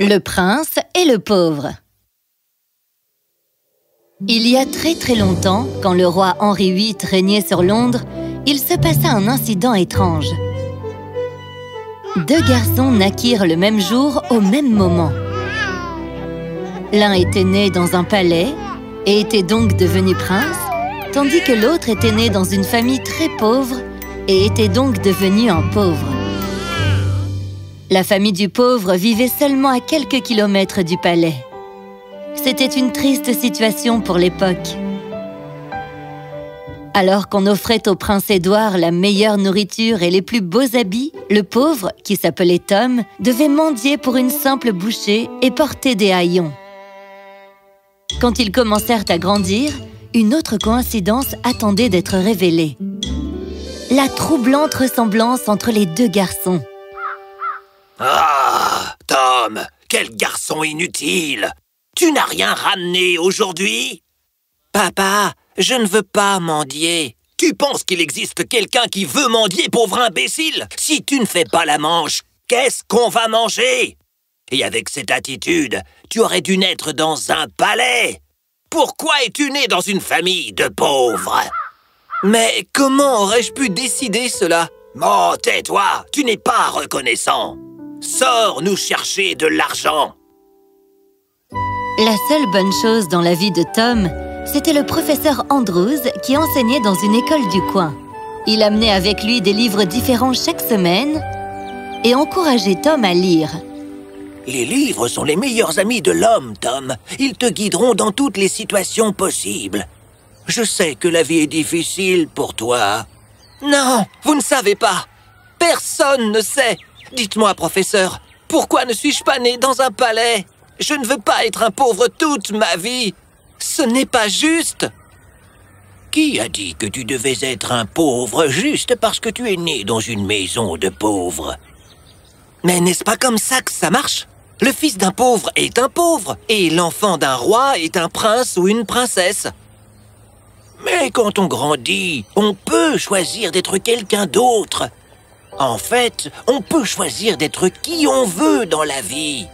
Le prince et le pauvre Il y a très très longtemps, quand le roi Henri VIII régnait sur Londres, il se passa un incident étrange. Deux garçons naquirent le même jour au même moment. L'un était né dans un palais et était donc devenu prince, tandis que l'autre était né dans une famille très pauvre et était donc devenu un pauvre. La famille du pauvre vivait seulement à quelques kilomètres du palais. C'était une triste situation pour l'époque. Alors qu'on offrait au prince Édouard la meilleure nourriture et les plus beaux habits, le pauvre, qui s'appelait Tom, devait mendier pour une simple bouchée et porter des haillons. Quand ils commencèrent à grandir, une autre coïncidence attendait d'être révélée. La troublante ressemblance entre les deux garçons. Ah, Tom, quel garçon inutile. Tu n'as rien ramené aujourd'hui? Papa, je ne veux pas mendier. Tu penses qu'il existe quelqu'un qui veut mendier, pauvre imbécile? Si tu ne fais pas la manche, qu'est-ce qu'on va manger? Et avec cette attitude, tu aurais dû naître dans un palais. Pourquoi es-tu né dans une famille de pauvres? Mais comment aurais-je pu décider cela? Oh, tais-toi Tu n'es pas reconnaissant Sors nous chercher de l'argent La seule bonne chose dans la vie de Tom, c'était le professeur Andrews qui enseignait dans une école du coin. Il amenait avec lui des livres différents chaque semaine et encourageait Tom à lire. Les livres sont les meilleurs amis de l'homme, Tom. Ils te guideront dans toutes les situations possibles. Je sais que la vie est difficile pour toi. Non, vous ne savez pas. Personne ne sait. Dites-moi, professeur, pourquoi ne suis-je pas né dans un palais? Je ne veux pas être un pauvre toute ma vie. Ce n'est pas juste. Qui a dit que tu devais être un pauvre juste parce que tu es né dans une maison de pauvres? Mais n'est-ce pas comme ça que ça marche? Le fils d'un pauvre est un pauvre, et l'enfant d'un roi est un prince ou une princesse. Mais quand on grandit, on peut choisir d'être quelqu'un d'autre. En fait, on peut choisir d'être qui on veut dans la vie.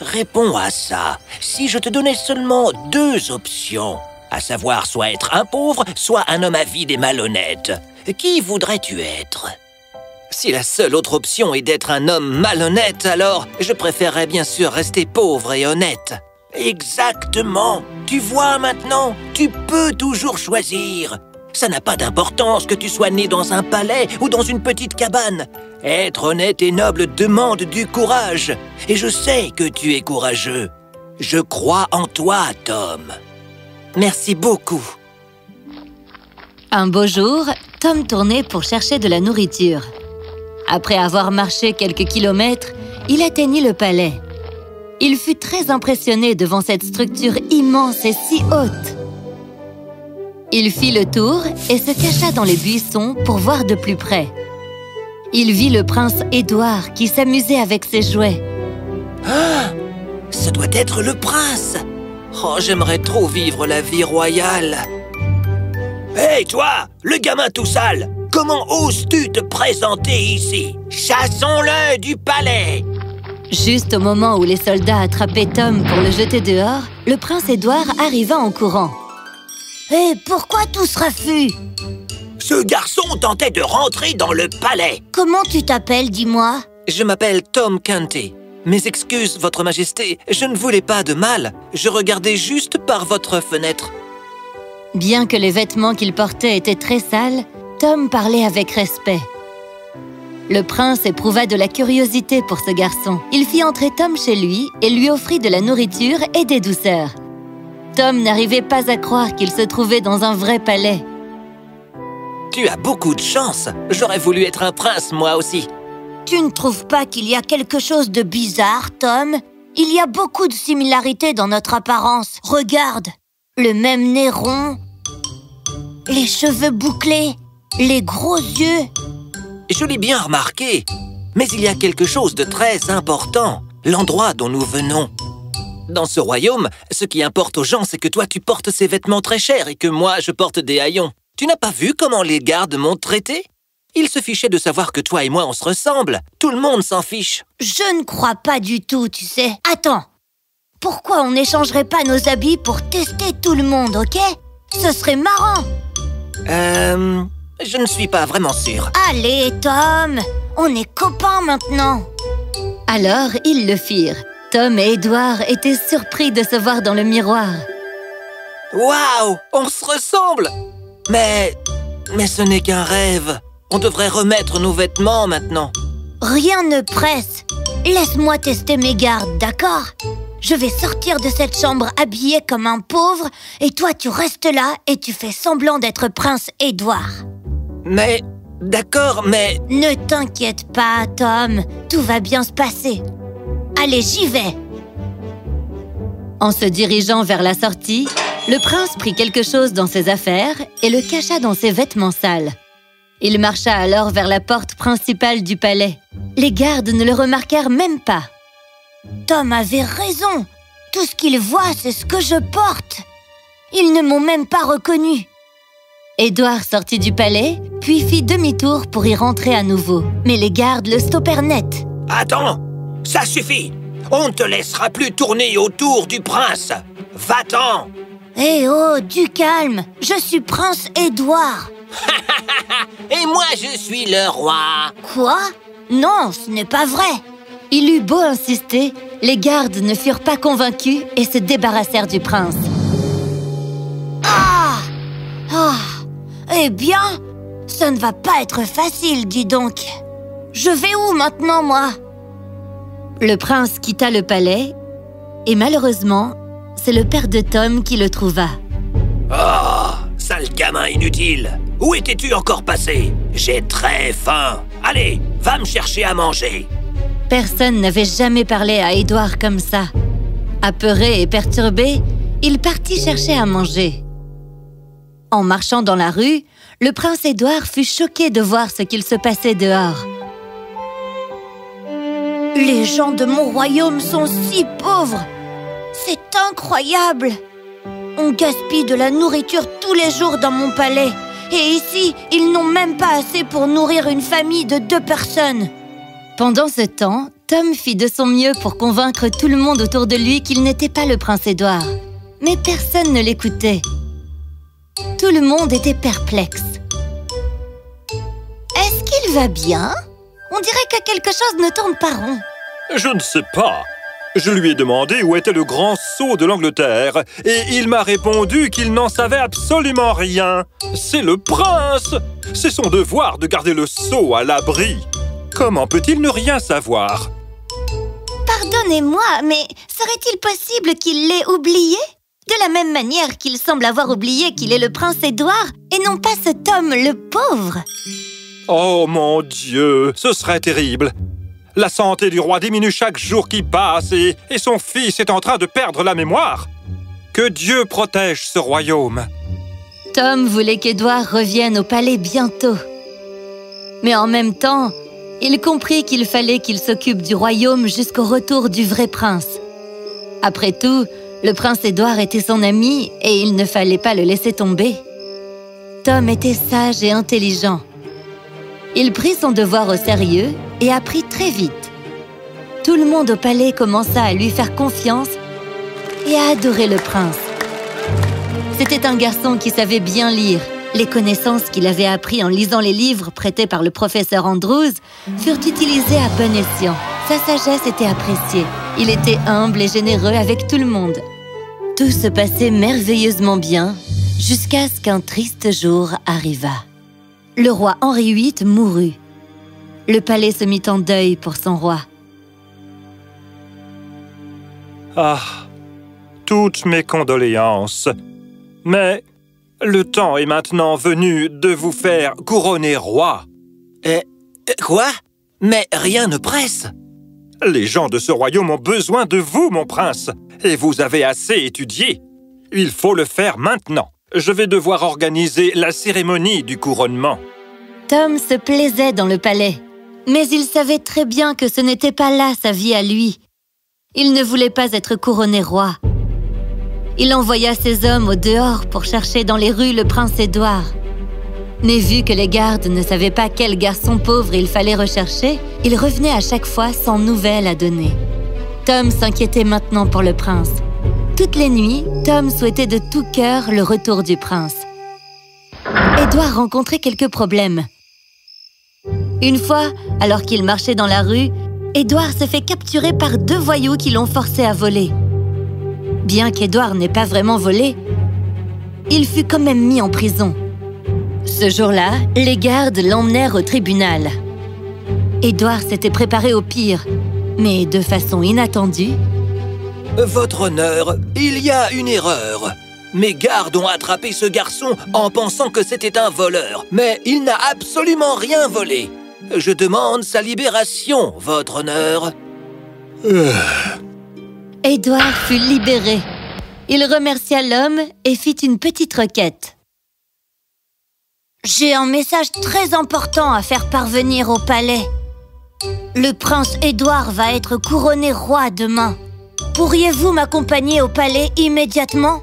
Réponds à ça. Si je te donnais seulement deux options, à savoir soit être un pauvre, soit un homme avide et malhonnête, qui voudrais-tu être? Si la seule autre option est d'être un homme malhonnête, alors je préférerais bien sûr rester pauvre et honnête. Exactement. Tu vois maintenant, tu peux toujours choisir. Ça n'a pas d'importance que tu sois né dans un palais ou dans une petite cabane. Être honnête et noble demande du courage. Et je sais que tu es courageux. Je crois en toi, Tom. Merci beaucoup. Un beau jour, Tom tournait pour chercher de la nourriture. Après avoir marché quelques kilomètres, il atteignit le palais. Il fut très impressionné devant cette structure immense et si haute. Il fit le tour et se cacha dans les buissons pour voir de plus près. Il vit le prince Édouard qui s'amusait avec ses jouets. Ah Ce doit être le prince Oh, j'aimerais trop vivre la vie royale Hé, toi Le gamin tout sale Comment oses-tu te présenter ici? Chassons-le du palais Juste au moment où les soldats attrapaient Tom pour le jeter dehors, le prince Édouard arriva en courant. Hé, pourquoi tout ce raffut Ce garçon tentait de rentrer dans le palais Comment tu t'appelles, dis-moi? Je m'appelle Tom Canty. Mes excuses, Votre Majesté, je ne voulais pas de mal. Je regardais juste par votre fenêtre. Bien que les vêtements qu'il portait étaient très sales, Tom parlait avec respect. Le prince éprouva de la curiosité pour ce garçon. Il fit entrer Tom chez lui et lui offrit de la nourriture et des douceurs. Tom n'arrivait pas à croire qu'il se trouvait dans un vrai palais. Tu as beaucoup de chance. J'aurais voulu être un prince, moi aussi. Tu ne trouves pas qu'il y a quelque chose de bizarre, Tom? Il y a beaucoup de similarités dans notre apparence. Regarde, le même nez rond, les cheveux bouclés, les gros yeux. Je l'ai bien remarqué. Mais il y a quelque chose de très important. L'endroit dont nous venons. Dans ce royaume, ce qui importe aux gens, c'est que toi, tu portes ces vêtements très chers et que moi, je porte des haillons. Tu n'as pas vu comment les gardes m'ont traité? Il se fichait de savoir que toi et moi on se ressemble. Tout le monde s'en fiche. Je ne crois pas du tout, tu sais. Attends. Pourquoi on n'échangerait pas nos habits pour tester tout le monde, ok? Ce serait marrant. Euh... Je ne suis pas vraiment sûr. Allez, Tom, on est copains maintenant. Alors, ils le firent. Tom et Edouard étaient surpris de se voir dans le miroir. Waouh On se ressemble Mais... Mais ce n'est qu'un rêve. On devrait remettre nos vêtements maintenant. Rien ne presse. Laisse-moi tester mes gardes, d'accord? Je vais sortir de cette chambre habillée comme un pauvre et toi tu restes là et tu fais semblant d'être prince Édouard. Mais... D'accord, mais... Ne t'inquiète pas, Tom. Tout va bien se passer. Allez, j'y vais. En se dirigeant vers la sortie, le prince prit quelque chose dans ses affaires et le cacha dans ses vêtements sales. Il marcha alors vers la porte principale du palais. Les gardes ne le remarquèrent même pas. Tom avait raison. Tout ce qu'il voit, c'est ce que je porte. Ils ne m'ont même pas reconnu. Édouard sortit du palais, puis fit demi-tour pour y rentrer à nouveau. Mais les gardes le stoppèrent net. Attends Ça suffit. On ne te laissera plus tourner autour du prince. Va-t'en. Eh oh, du calme. Je suis prince Édouard. Et moi, je suis le roi. Quoi? Non, ce n'est pas vrai. Il eut beau insister, les gardes ne furent pas convaincus et se débarrassèrent du prince. Ah! Ah! Eh bien, ça ne va pas être facile, dis donc. Je vais où maintenant, moi? Le prince quitta le palais et malheureusement, c'est le père de Tom qui le trouva. Oh, sale gamin inutile Où étais-tu encore passé? J'ai très faim Allez, va me chercher à manger Personne n'avait jamais parlé à Édouard comme ça. Apeuré et perturbé, il partit chercher à manger. En marchant dans la rue, le prince Édouard fut choqué de voir ce qu'il se passait dehors. Les gens de mon royaume sont si pauvres C'est incroyable On gaspille de la nourriture tous les jours dans mon palais Et ici, ils n'ont même pas assez pour nourrir une famille de deux personnes Pendant ce temps, Tom fit de son mieux pour convaincre tout le monde autour de lui qu'il n'était pas le prince Édouard. Mais personne ne l'écoutait. Tout le monde était perplexe. Est-ce qu'il va bien? On dirait que quelque chose ne tourne pas rond. Je ne sais pas. Je lui ai demandé où était le grand sceau de l'Angleterre et il m'a répondu qu'il n'en savait absolument rien. C'est le prince C'est son devoir de garder le sceau à l'abri. Comment peut-il ne rien savoir? Pardonnez-moi, mais serait-il possible qu'il l'ait oublié? De la même manière qu'il semble avoir oublié qu'il est le prince Édouard et non pas cet homme, le pauvre Oh mon Dieu, ce serait terrible La santé du roi diminue chaque jour qui passe et, et son fils est en train de perdre la mémoire. Que Dieu protège ce royaume. Tom voulait qu'Édouard revienne au palais bientôt. Mais en même temps, il comprit qu'il fallait qu'il s'occupe du royaume jusqu'au retour du vrai prince. Après tout, le prince Édouard était son ami et il ne fallait pas le laisser tomber. Tom était sage et intelligent. Il prit son devoir au sérieux et apprit très vite. Tout le monde au palais commença à lui faire confiance et à adorer le prince. C'était un garçon qui savait bien lire. Les connaissances qu'il avait apprises en lisant les livres prêtés par le professeur Andrews furent utilisées à bon escient. Sa sagesse était appréciée. Il était humble et généreux avec tout le monde. Tout se passait merveilleusement bien jusqu'à ce qu'un triste jour arriva. Le roi Henri VIII mourut. Le palais se mit en deuil pour son roi. Ah, toutes mes condoléances. Mais le temps est maintenant venu de vous faire couronner roi. Euh, quoi? Mais rien ne presse Les gens de ce royaume ont besoin de vous, mon prince, et vous avez assez étudié. Il faut le faire maintenant. Je vais devoir organiser la cérémonie du couronnement. Tom se plaisait dans le palais, mais il savait très bien que ce n'était pas là sa vie à lui. Il ne voulait pas être couronné roi. Il envoya ses hommes au dehors pour chercher dans les rues le prince Édouard. Mais vu que les gardes ne savaient pas quel garçon pauvre il fallait rechercher, ils revenaient à chaque fois sans nouvelles à donner. Tom s'inquiétait maintenant pour le prince. Toutes les nuits, Tom souhaitait de tout cœur le retour du prince. Édouard rencontrait quelques problèmes. Une fois, alors qu'il marchait dans la rue, Édouard se fait capturer par deux voyous qui l'ont forcé à voler. Bien qu'Édouard n'ait pas vraiment volé, il fut quand même mis en prison. Ce jour-là, les gardes l'emmenèrent au tribunal. Édouard s'était préparé au pire, mais de façon inattendue... Votre honneur, il y a une erreur. Mes gardes ont attrapé ce garçon en pensant que c'était un voleur, mais il n'a absolument rien volé. Je demande sa libération, votre honneur. Édouard fut libéré. Il remercia l'homme et fit une petite requête. J'ai un message très important à faire parvenir au palais. Le prince Édouard va être couronné roi demain. Pourriez-vous m'accompagner au palais immédiatement?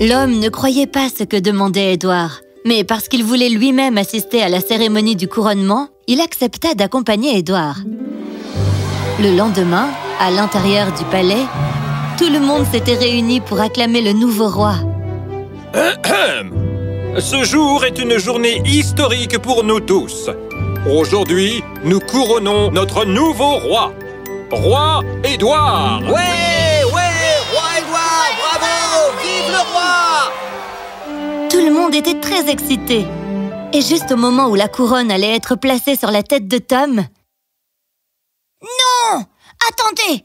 L'homme ne croyait pas ce que demandait Édouard, mais parce qu'il voulait lui-même assister à la cérémonie du couronnement, il accepta d'accompagner Édouard. Le lendemain, à l'intérieur du palais, tout le monde s'était réuni pour acclamer le nouveau roi. Ce jour est une journée historique pour nous tous. Aujourd'hui, nous couronnons notre nouveau roi, Roi Édouard. Ouais, ouais, roi Édouard, bravo, vive le roi. Tout le monde était très excité. Et juste au moment où la couronne allait être placée sur la tête de Tom... Non Attendez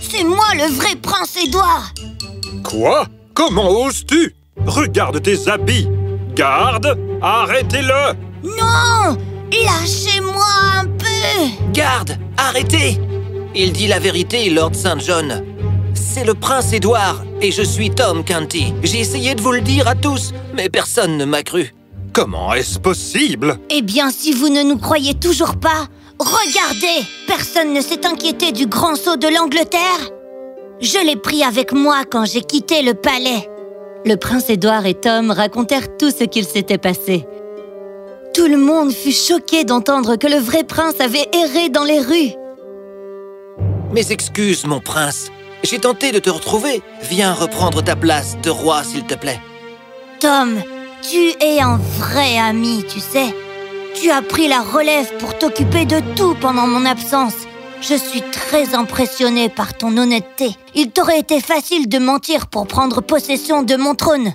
C'est moi le vrai prince Édouard. Quoi? Comment oses-tu? Regarde tes habits. Garde Arrêtez-le. Non Lâchez-moi un peu. Garde, arrêtez Il dit la vérité, Lord Saint John. C'est le prince Édouard et je suis Tom Canty. J'ai essayé de vous le dire à tous, mais personne ne m'a cru. Comment est-ce possible? Eh bien, si vous ne nous croyez toujours pas, regardez Personne ne s'est inquiété du grand sceau de l'Angleterre Je l'ai pris avec moi quand j'ai quitté le palais. Le prince Édouard et Tom racontèrent tout ce qu'il s'était passé. Tout le monde fut choqué d'entendre que le vrai prince avait erré dans les rues. Mes excuses, mon prince. J'ai tenté de te retrouver. Viens reprendre ta place de roi, s'il te plaît. Tom, tu es un vrai ami, tu sais. Tu as pris la relève pour t'occuper de tout pendant mon absence. Je suis très impressionnée par ton honnêteté. Il t'aurait été facile de mentir pour prendre possession de mon trône.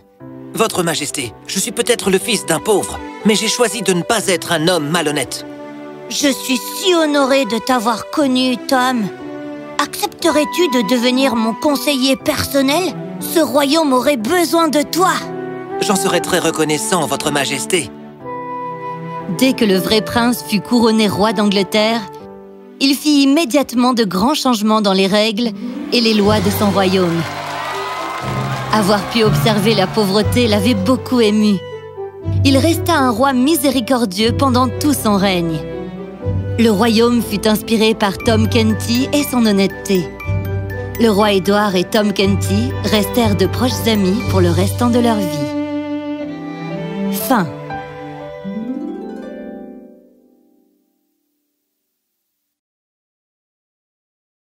Votre Majesté, je suis peut-être le fils d'un pauvre, mais j'ai choisi de ne pas être un homme malhonnête. Je suis si honorée de t'avoir connu, Tom. Accepterais-tu de devenir mon conseiller personnel? Ce royaume aurait besoin de toi. J'en serais très reconnaissant, Votre Majesté. Dès que le vrai prince fut couronné roi d'Angleterre, il fit immédiatement de grands changements dans les règles et les lois de son royaume. Avoir pu observer la pauvreté l'avait beaucoup ému. Il resta un roi miséricordieux pendant tout son règne. Le royaume fut inspiré par Tom Kenty et son honnêteté. Le roi Édouard et Tom Kenty restèrent de proches amis pour le restant de leur vie. Fin